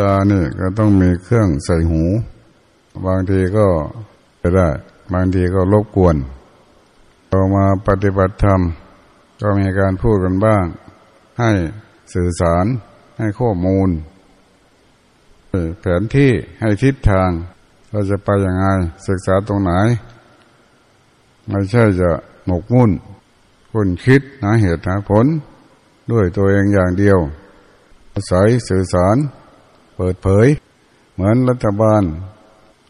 ตาเนี่ยก็ต้องมีเครื่องใส่หู บางทีก็จะได้ บางทีก็รบกวนเรามาปฏิบัติธรรม ก็มีการพูดกันบ้าง ให้สื่อสารให้ข้อมูลแผนที่ให้ทิศทาง เราจะไปยังไงศึกษาตรงไหน ไม่ใช่จะหมกมุ่นคุณคิดหาเหตุหาผล ด้วยตัวเองอย่างเดียวอาศัยสื่อสาร ปิดเผย เหมือนรัฐบาล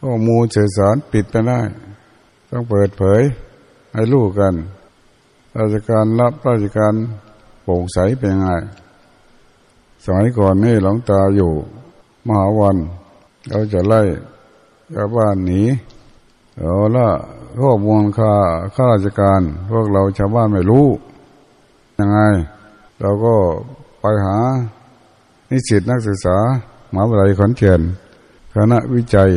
ข้อมูลสื่อสารปิดไปได้ ต้องเปิดเผยให้รู้กันราชการรับราชการโปร่งใสเป็นยังไงสมัยก่อนนี่หลวงตาอยู่มหาวันเราจะไล่ชาวบ้านหนีเอาละข้อมูลค่าข้าราชการ พวกเราชาวบ้านไม่รู้ยังไง เราก็ไปหานิสิตนักศึกษา มหาวิทยาลัยขอนแก่นคณะวิจัย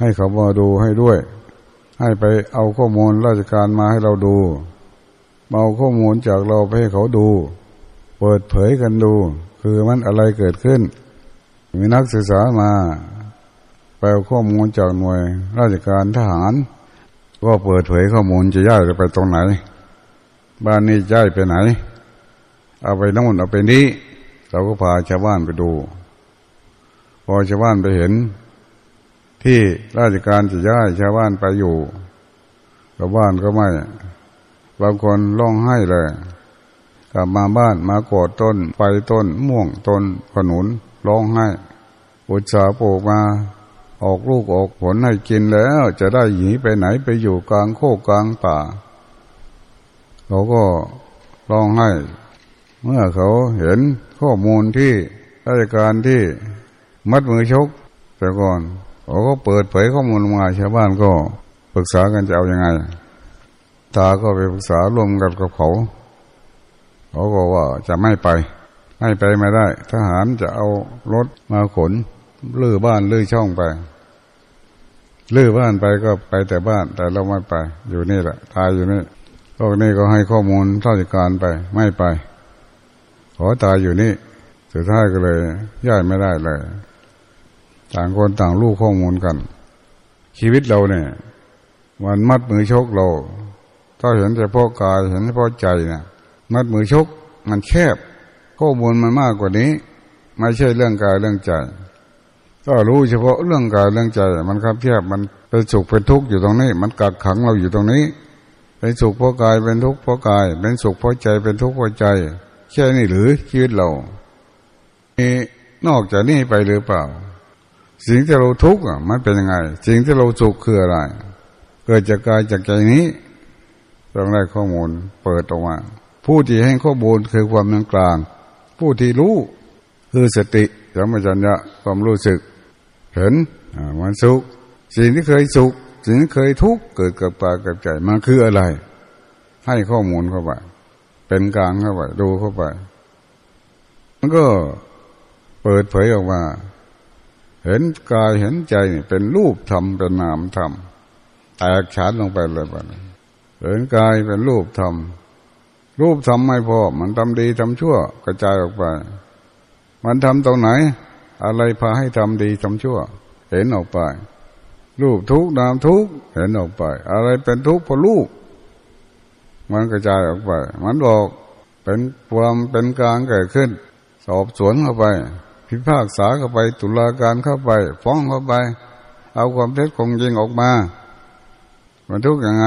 ให้เขามาดูให้ด้วย ให้ไปเอาข้อมูลราชการมาให้เราดูเอาข้อมูลจากเราไปให้เขาดู เปิดเผยกันดู คือมันอะไรเกิดขึ้น มีนักศึกษามาไปเอาข้อมูลจากหน่วย ราชการทหาร ก็เปิดเผยข้อมูลจะย้ายไปตรงไหน บ้านนี้ย้ายไปไหน เอาไปน้ำมันเอาไปนี้ เราก็พาชาวบ้านไปดู อชาวบ้านไปเห็น ที่ราชการจะย้ายชาวบ้านไปอยู่ชาวบ้านก็ไม่บางคนร้องไห้เลย กลับมาบ้านมากอดต้นไปต้นม่วงต้นขนุนร้องไห้อุตสาห์ปลูกมาออกลูกออกผลให้กินแล้ว จะได้หนีไปไหนไปอยู่กลางโคกกลางป่าเขาก็ร้องไห้ เมื่อเขาเห็นข้อมูลที่ราชการที่ มัดมือชกแต่ก่อนเขาก็เปิดเผยข้อมูลมาชาวบ้านก็ปรึกษากันจะเอาอยัางไง ตาก็ไปปรึกษารวมกันกับเขา เขาก็ว่าจะไม่ไป ไม่ไปไม่ได้ ทหารจะเอารถมาขนลื้อบ้านลื้อช่องไปลื้อบ้านไปก็ไปแต่บ้าน แต่เราไม่ไป อยู่นี่แหละตายอยู่นี่พวกนี้ก็ให้ข้อมูลราชการไป ไม่ไป ขอตายอยู่นี่สุดท้ายก็เลยย้ายไม่ได้เลย ต่างคนต่างรู้ข้อมูลกัน ชีวิตเราเนี่ยมันมัดมือชกเรา ถ้าเห็นแต่พ่อกายเห็นเฉพาะใจเนี่ยมัดมือชกมันแคบ ข้อมูลมันมากกว่านี้ ไม่ใช่เรื่องกายเรื่องใจก็รู้เฉพาะเรื่องกายเรื่องใจ มันครับแคบมันเป็นสุขเป็นทุกข์อยู่ตรงนี้ มันกักขังเราอยู่ตรงนี้ เป็นสุขเพราะกายเป็นทุกข์เพราะกาย เป็นสุขเพราะใจเป็นทุกข์เพราะใจแค่นี้หรือชีวิตเรามีนอกจากนี้ไปหรือเปล่า สิ่งที่เราทุกข์อะมันเป็นยังไง สิ่งที่เราสุขคืออะไร เกิดจากกายจากใจนี้ต้องได้ข้อมูลเปิดออกมาผู้ที่ให้ข้อมูลคือความนังกลาง ผู้ที่รู้คือสติสัมปชัญญะความรู้สึก เห็นมันสุข สิ่งที่เคยสุข สิ่งที่เคยทุกข์เกิดกับปากับใจมันคืออะไร ให้ข้อมูลเข้าไปเป็นกลางเข้าไปดูเข้าไป มันก็เปิดเผยออกมา เห็นกายเห็นใจเป็นรูปธรรมเป็นนามธรรมแตกฉานลงไปเลยบ้างเห็นกายเป็นรูปธรรมรูปทำไม่พอ มันทำดีทำชั่ว กระจายออกไป มันทำตรงไหน อะไรพาให้ทำดีทำชั่ว เห็นออกไป รูปทุกนามทุกเห็นออกไป อะไรเป็นทุกข์เพราะรูป มันกระจายออกไป มันบอกเป็นความเป็นกลางเกิดขึ้น สอบสวนเข้าไป พิพากษาเข้าไป ตุลาการเข้าไป ฟ้องเข้าไป เอาความเท็จของจริงออกมามันทุกข์ยังไง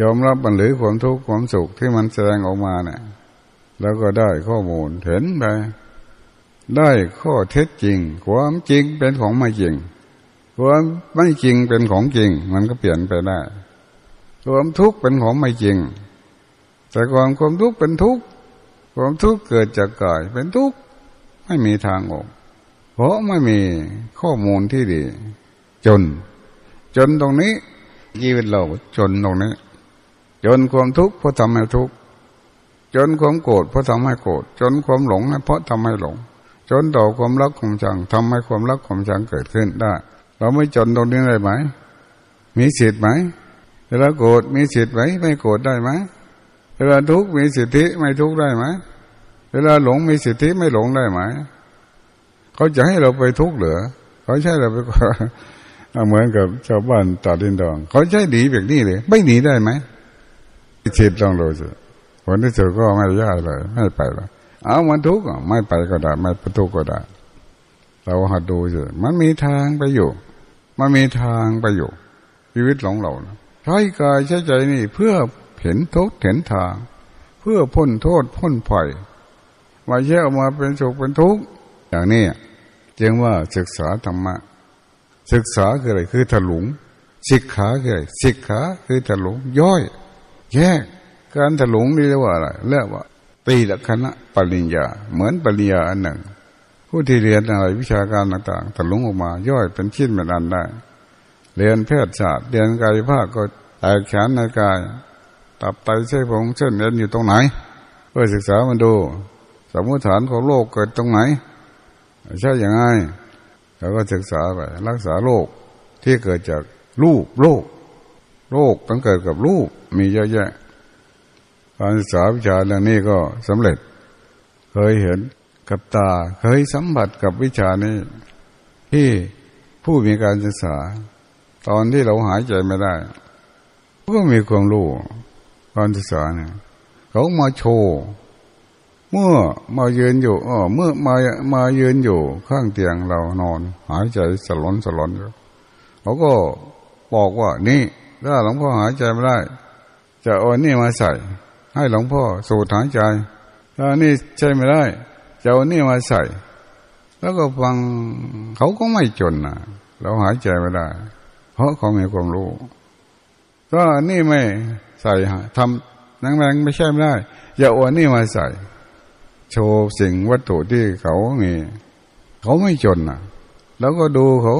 ยอมรับมันหรือความทุกข์ความสุขที่มันแสดงออกมาเนี่ยแล้วก็ได้ข้อมูลเห็นไป ได้ข้อเท็จจริง ความจริงเป็นของไม่จริง ความไม่จริงเป็นของจริง มันก็เปลี่ยนไปได้ ความทุกข์เป็นของไม่จริง แต่ความความทุกข์เป็นทุกข์ความทุกข์เกิดจากกายเป็นทุกข์ ไม่มีทางออก เพราะไม่มีข้อมูลที่ดี จน จนตรงนี้ชีวิตเราจนตรงนี้ จนความทุกข์เพราะทำให้ทุกข์จนความโกรธเพราะทำให้โกรธจนความหลงเพราะทำให้หลง จนต่อความรักความชังทำให้ความรักความชังเกิดขึ้นได้ เราไม่จนตรงนี้ได้ไหม มีสิทธิ์ไหมเวลาโกรธมีสิทธิ์ไหมไม่โกรธได้ไหมเวลาทุกข์มีสิทธิไม่ทุกข์ได้ไหม เวลาหลงมีสิทธิไม่หลงได้ไหมเขาจะให้เราไปทุกข์เหรอเขาใช่เราไปเหมือนกับชาวบ้านตาดินดอง เขาใช่หนีแบบนี้เลยไม่หนีได้ไหมคิดลองดูสิคนที่เจอก็ไม่ยากเลย ไม่ไปเลยเอามันทุกข์ไม่ไปก็ได้ ไม่ไปทุกข์ก็ได้ เราหัดดูสิมันมีทางไปอยู่ มันมีทางไปอยู่ ชีวิตของเราใช้กายใช้ใจนี่เพื่อเห็นทุกข์เห็นทาง เพื่อพ้นโทษพ้นภัย มาแยกออกมาเป็นสุขเป็นทุกข์อย่างนี้จึงว่าศึกษาธรรมะ ศึกษาคืออะไรคือถลุงศิกขาคืออะไรศิกขาคือถลุงย่อย แยก การถลุงนี่เรียกว่าอะไรเรียกว่า ตีละคณะปริญญา เหมือนปริญญาอันหนึ่ง ผู้ที่เรียนอะไรวิชาการต่างๆถลุงออกมาย่อยเป็นชิ้นเป็นอันได้ เรียนแพทยศาสตร์เรียนกายภาคก็แตกแขนในกาย ตับไตเส้นผมเส้นเอ็นอยู่ตรงไหนเพื่อศึกษามันดู สมมติฐานของโลกเกิดตรงไหน ใช่อย่างไงเราก็ศึกษาไปรักษาโรคที่เกิดจากรูปโรคโรคมันเกิดกับรูปมีเยอะแยะการศึกษาวิชาเรื่องนี้ก็สำเร็จ เคยเห็นกับตาเคยสัมผัสกับวิชานี้ ที่ผู้มีการศึกษา ตอนที่เราหายใจไม่ได้ ก็มีความรู้การศึกษาเนี่ยเขามาโชว์ เมื่อมายืนอยู่เออเมื่อมามายืนอยู่ข้างเตียงเรานอน หายใจสลอนสลอนอยู่เขาก็บอกว่านี่ถ้าหลวงพ่อหายใจไม่ได้ จะเอานี่มาใส่ ให้หลวงพ่อสูดหายใจถ้านี่ใช่ไม่ได้ จะเอานี่มาใส่ แล้วก็ฟังเขาก็ไม่จนนะเราหายใจไม่ได้ เพราะเขามีความรู้ก็นี่ไม่ใส่ทำนังแรงไม่ใช่ไม่ได้ อย่าเอานี่มาใส่ โชว์สิ่งวัตถุที่เขามีเขาไม่จนนะแล้วก็ดูเขา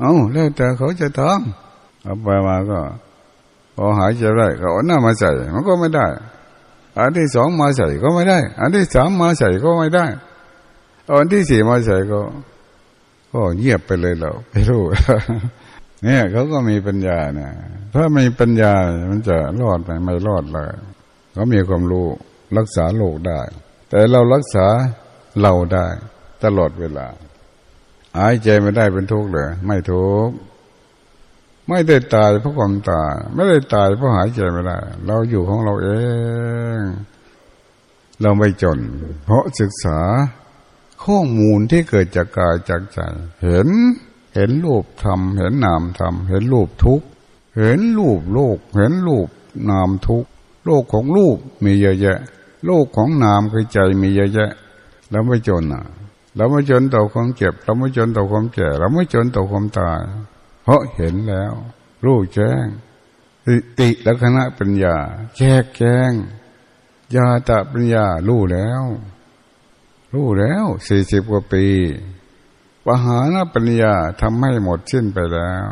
เอาแล้วแต่เขาจะทำเอาไปมาก็พอหายใจได้เขาเอาหน้ามาใส่มันก็ไม่ได้ อันที่สองมาใส่ก็ไม่ได้ อันที่สามมาใส่ก็ไม่ได้อันที่สี่มาใส่ก็ ก็เงียบไปเลยเราไม่รู้เนี่ยเขาก็มีปัญญาเนี่ยถ้าไม่ปัญญามันจะรอดไหมไม่รอดเลยเขามีความรู้รักษาโลกได้ แต่เรารักษาเราได้ตลอดเวลา หายใจไม่ได้เป็นทุกข์เลยไม่ทุกข์ไม่ได้ตายเพราะความตาย ไม่ได้ตายเพราะหายใจไม่ได้ เราอยู่ของเราเอง เราไม่จน เพราะศึกษาข้อมูลที่เกิดจากกายจากใจ เห็นเห็นรูปธรรม เห็นนามธรรม เห็นรูปทุกข์เห็นรูปโลก เห็นรูปนามทุกข์โลกของรูปมีเยอะแยะ โลกของนามคือใจมีเยอะแยะเราไม่จนอะเราไม่จนต่อความเจ็บ เราไม่จนต่อความแก่ เราไม่จนต่อความตาย เพราะเห็นแล้ว รู้แจ้งติลักษณะปัญญาแจกแจ้งญาตะปัญญารู้แล้ว รู้แล้วสี่สิบกว่าปีปหานปัญญาทำให้หมดสิ้นไปแล้ว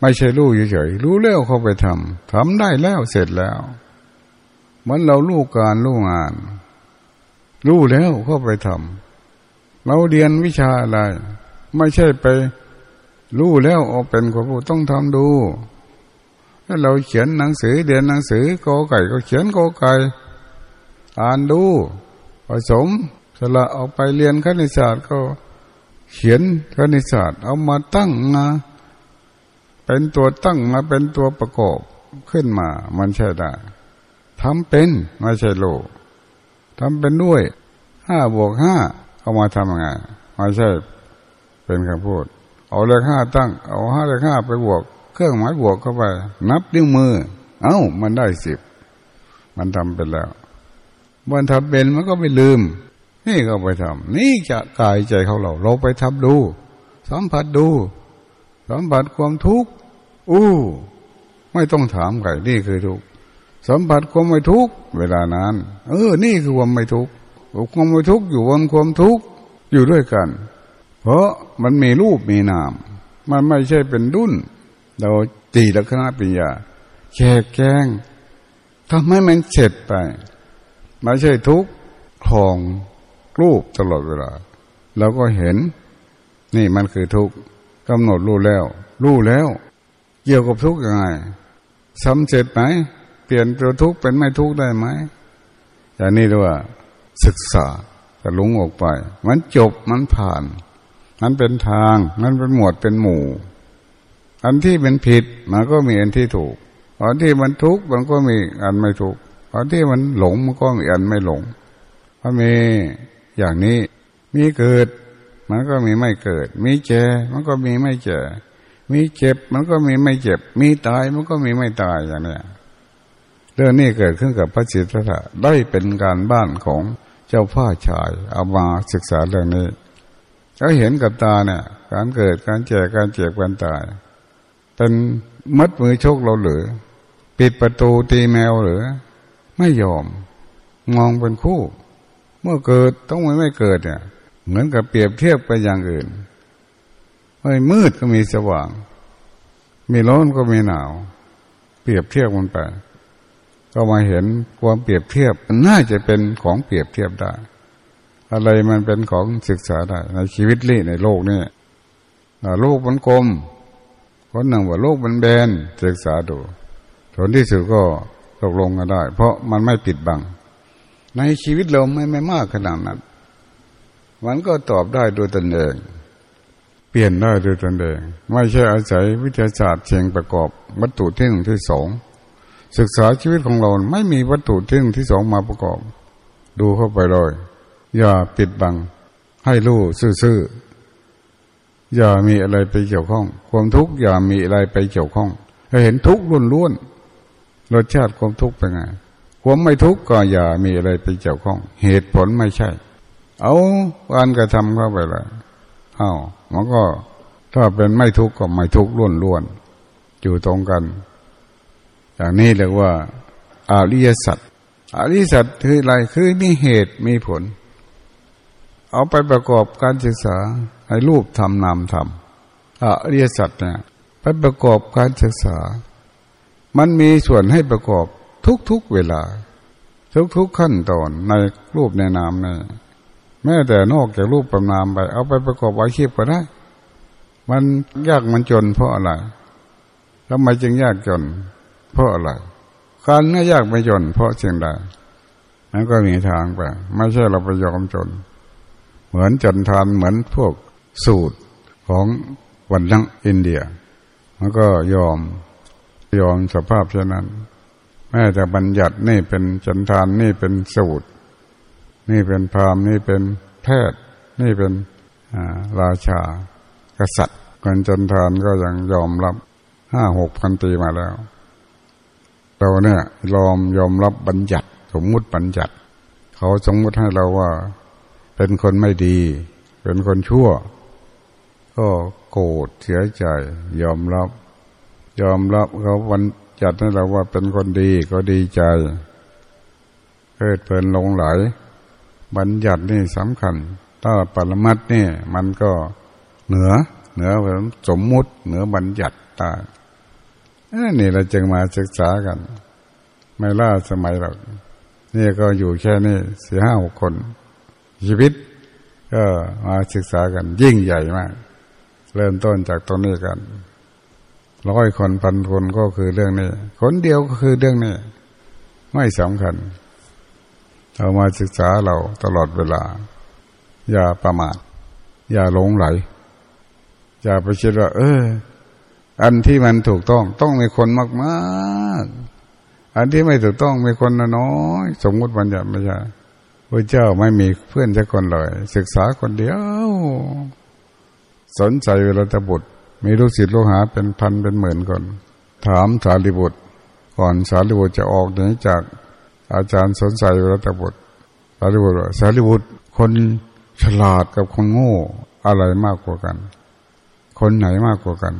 ไม่ใช่รู้เฉยๆรู้แล้วเข้าไปทำทำได้แล้วเสร็จแล้ว มันเราลูกการลูกงาน รู้แล้วก็ไปทำเราเรียนวิชาอะไร ไม่ใช่ไปรู้แล้วเอาเป็นคนผู้ต้องทำดูถ้าเราเขียนหนังสือเรียนหนังสือกอไก่ก็เขียนกอไก่อ่านดูผสมสละออกไปเรียนคณิตศาสตร์ก็เขียนคณิตศาสตร์ เอามาตั้งมาเป็นตัวตั้งมาเป็นตัวประกอบขึ้นมา มันใช่ได้ ทำเป็นไม่ใช่โลทำเป็นด้วยห้าบวกห้าเอามาทำยังไงไม่ใช่เป็นคำพูด เอาเลขห้าตั้ง เอาห้าเลขห้าไปบวก เครื่องหมายบวกเข้าไป นับนิ้วมือ เอา้า มันได้สิบมันทำเป็นแล้วมันทำเป็นมันก็ไม่ลืม นี่ก็ไปทำนี่จะกายใจเขาเรา เราไปทำดู สัมผัสดูสัมผัสความทุกข์อู้ ไม่ต้องถามใครนี่คือทุกข์ สัมผัสความไม่ทุกเวลานั้น เออ นี่คือความไม่ทุกความไม่ทุกอยู่บนความทุกอยู่ด้วยกัน เพราะมันมีรูปมีนาม มันไม่ใช่เป็นดุนเราตีลักษณะปัญญาแค่แกงทำให้มันเฉดไปไม่ใช่ทุกข์ของรูปตลอดเวลาเราก็เห็น นี่มันคือทุกข์กำหนดรู้แล้ว รู้แล้ว เกี่ยวกับทุกข์ยังไงสำเร็จไหม เปลี่ยนตัวทุกข์เป็นไม่ทุกข์ได้ไหมอย่างนี้เรียศึกษาก็หลงออกไป มันจบมันผ่าน มันเป็นทางมันเป็นหมวดเป็นหมู่ อันที่เป็นผิดมันก็มีอันที่ถูกอันที่มันทุกข์มันก็มีอันไม่ถูกอันที่มันหลงมันก็มีอันไม่หลงเพราะมีอย่างนี้มีเกิด มันก็มีไม่เกิด มีเจมันก็มีไม่เจมีเจ็บ มันก็มีไม่เจ็บ มีตายมันก็มีไม่ตายอย่างนี้ เรื่องนี้เกิดขึ้นกับพระจิตตถะได้เป็นการบ้านของเจ้าพ่อชาย เอามาศึกษาเรื่องนี้เขาเห็นกับตาเนี่ย การเกิดการแก่การเจ็บการตายเป็นมัดมือโชคเราหรือ ปิดประตูตีแมวหรือ ไม่ยอม มองเป็นคู่ เมื่อเกิดต้องไม่ไม่เกิดเนี่ย เหมือนกับเปรียบเทียบไปอย่างอื่นไม่มืดก็มีสว่าง มีร้อนก็มีหนาว เปรียบเทียบมันไป ก็มาเห็นความเปรียบเทียบน่าจะเป็นของเปรียบเทียบได้ อะไรมันเป็นของศึกษาได้ในชีวิตนี้ในโลกนี้โลกมันกลมคนหนึ่งว่าโลกมันแบนศึกษาดูผลที่สุดก็ตกลงกันได้ เพราะมันไม่ปิดบัง ในชีวิตเราไม่ไม่มากขนาดนั้นมันก็ตอบได้โดยตนเองเปลี่ยนได้โดยตนเองไม่ใช่อาศัยวิทยาศาสตร์เชียงประกอบวัตถุที่หนึ่งที่สอง ศึกษาชีวิตของเราไม่มีวัตถุที่หนึ่งที่สองมาประกอบ ดูเข้าไปเลย อย่าปิดบัง ให้รู้ซื่อๆอย่ามีอะไรไปเกี่ยวข้อง ความทุกข์อย่ามีอะไรไปเกี่ยวข้องให้เห็นทุกข์ล้วนๆรสชาติความทุกข์เป็นไงความไม่ทุกข์ก็อย่ามีอะไรไปเกี่ยวข้อง เหตุผลไม่ใช่ เอาการกระทำเข้าไปเลยอ้ามันก็ถ้าเป็นไม่ทุกข์ก็ไม่ทุกข์ล้วนๆอยู่ตรงกัน อย่างนี้เรียกว่าอาริยสัจอริยสัจคืออะไรคือมีเหตุมีผล เอาไปประกอบการศึกษาให้รูปทำนามทำอริยสัจเนี่ยไปประกอบการศึกษา มันมีส่วนให้ประกอบทุกๆเวลา ทุกๆขั้นตอนในรูปในนามในแม้แต่นอกจากรูปประนามไป เอาไปประกอบอาชีพก็ได้ มันยากมันจนเพราะอะไรทำไมจึงยากจน เพราะอะไรการไม่ยากไม่จนเพราะเชียงใดนั้นก็มีทางไปไม่ใช่เราไปยอมจน เหมือนจนทานเหมือนพวกสูตรของวันนังอินเดีย มันก็ยอมยอมสภาพเช่นนั้น แม้แต่บัญญัตินี่เป็นจนทานนี่เป็นสูตร นี่เป็นพราหมณ์นี่เป็นแพทย์ นี่เป็นราชากษัตริย์คนจนทานก็ยังยอมรับห้าหกพันปีมาแล้ว เราเนี่ยยอมยอมรับบัญญัติ สมมุติบัญญัติ เขาสมมุติให้เราว่า เป็นคนไม่ดี เป็นคนชั่ว ก็โกรธเสียใจ ยอมรับ ยอมรับเขาบัญญัติให้เราว่าเป็นคนดีก็ดีใจเกิดเพลินลงไหล บัญญัตินี่สำคัญ ถ้าปรมัตนี่มันก็เหนือ เหนือสมมุติเหนือบัญญัติตาย นี่เราจึงมาศึกษากัน ไม่ล่าสมัยหรอกนี่ก็อยู่แค่นี้สี่ห้าหกคน ชีวิต ก็มาศึกษากัน ยิ่งใหญ่มาก เริ่มต้นจากตรงนี้กันร้อยคนพันคนก็คือเรื่องนี้คนเดียวก็คือเรื่องนี้ไม่สำคัญเรามาศึกษาเราตลอดเวลา อย่าประมาทอย่าหลงไหล อย่าไปคิดว่า เออ อันที่มันถูกต้องต้องมีคนมากมากอันที่ไม่ถูกต้องมีคนน้อยสมมุติบัญญัติไม่ใช่พระเจ้าไม่มีเพื่อนสักคนเลย ศึกษาคนเดียว สนใจเวลาตบุตร มีลูกศิษย์ลูกหาเป็นพันเป็นหมื่นคน ถามสารีบุตร ก่อนสารีบุตรจะออกหนีจากอาจารย์สนใจเวลาตบุตรสารีบุตรสารีบุตรคนฉลาดกับคนโง่อะไรมากกว่ากัน คนไหนมากกว่ากัน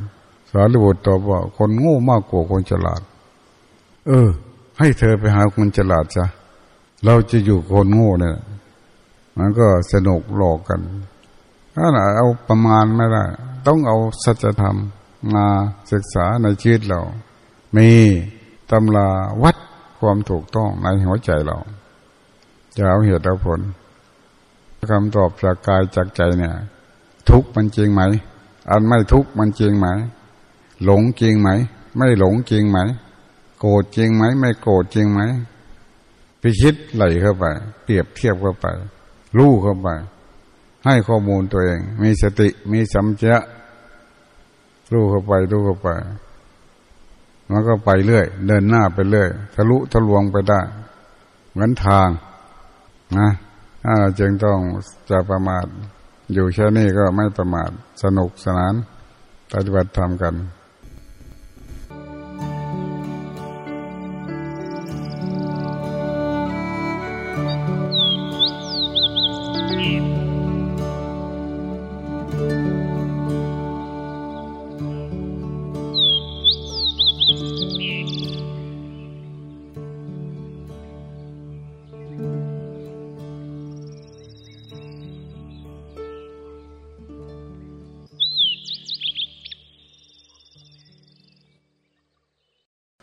ารีบุตรตอบว่า คนโง่มากกว่าคนฉลาด เออ ให้เธอไปหาคนฉลาดจ้ะเราจะอยู่คนโง่เนี่ย มันก็สนุกหลอกกันถ้าเอาประมาณไม่ได้ ต้องเอาสัจธรรมมาศึกษาในชีวิตเรา มีตำราวัดความถูกต้องในหัวใจเราจะเอาเหตุเอาผลคำตอบจากกายจากใจเนี่ย ทุกมันจริงไหม อันไม่ทุกมันจริงไหม หลงจริงไหม ไม่หลงจริงไหม โกรธจริงไหม ไม่โกรธจริงไหมพิชิตไหลเข้าไป เปรียบเทียบเข้าไป รู้เข้าไป ให้ข้อมูลตัวเอง มีสติมีสัมเจะรู้เข้าไปรู้เข้าไป มันก็ไปเรื่อย เดินหน้าไปเรื่อยทะลุทะลวงไปได้เหมือนทางนะถ้าเราจึงต้องจะประมาท อยู่แค่นี้ก็ไม่ประมาท สนุกสนาน ปฏิบัติธรรมกัน